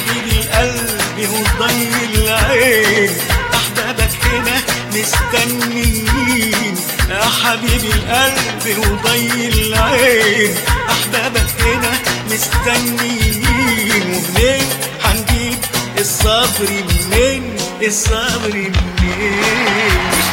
حبيبي القلب وضي العين. أحبابك هنا مستنيين. يا حبيبي القلب وضي العين. أحبابك هنا مستنيين. ومنين هنجيب الصبر؟ منين الصبر؟ منين؟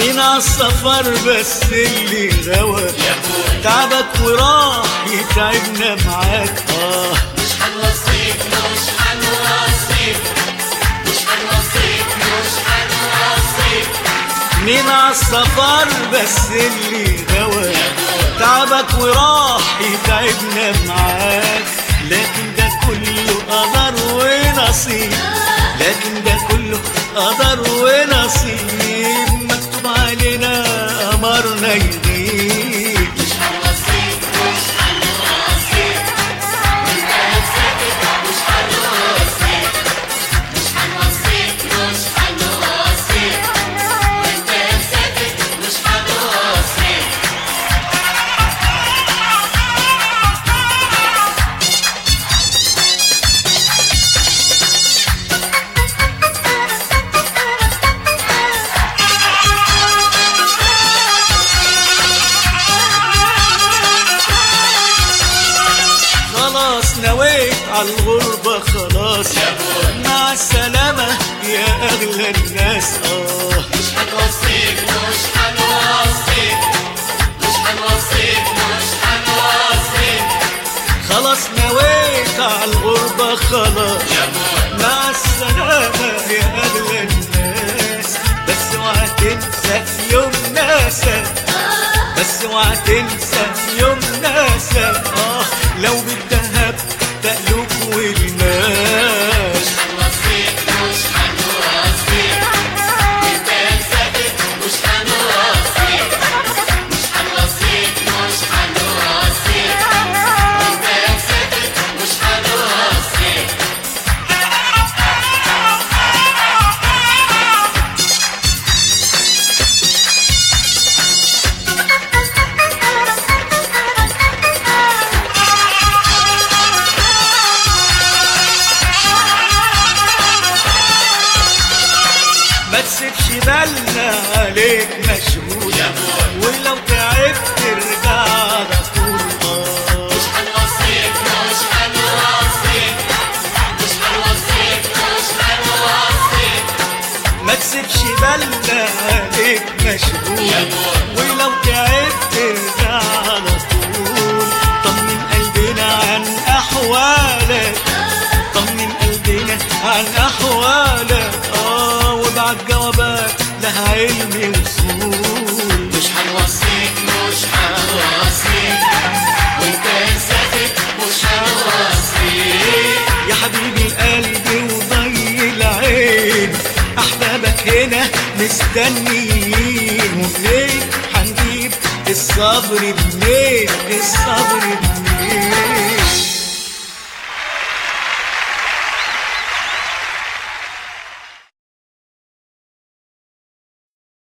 مين عالسفر بس اللي غوى تعبك وراح يتعبنا معاك. آه. مش هنوصيك مش هنوصيك. مش هنوصيك مش هنوصيك. مين عالسفر بس اللي غوى تعبك وراح يتعبنا معاك. لكن ده كله قدر ونصيب. لكن ده كله قدر ونصيب. عالغربة خلاص. مع السلامة يا أغلى الناس. آه مش هنوصيك مش هنوصيك مش هنوصيك مش هنوصيك خلاص نويت عالغربة خلاص. مع السلامة يا أغلى الناس. بس اوعى تنسى يوم ناسك بس اوعى تنسى يوم ناسك آه لو بالذهب بالنا عليك مشغول ولو تعبت على طول. مش هنوصيك مش هنوصيك مش هنوصيك مش هنوصيك ما تسيبش بالنا عليك مشغول ولو تعبت هنا مستنيين ومنين هنجيب الصبر منين؟ الصبر منين؟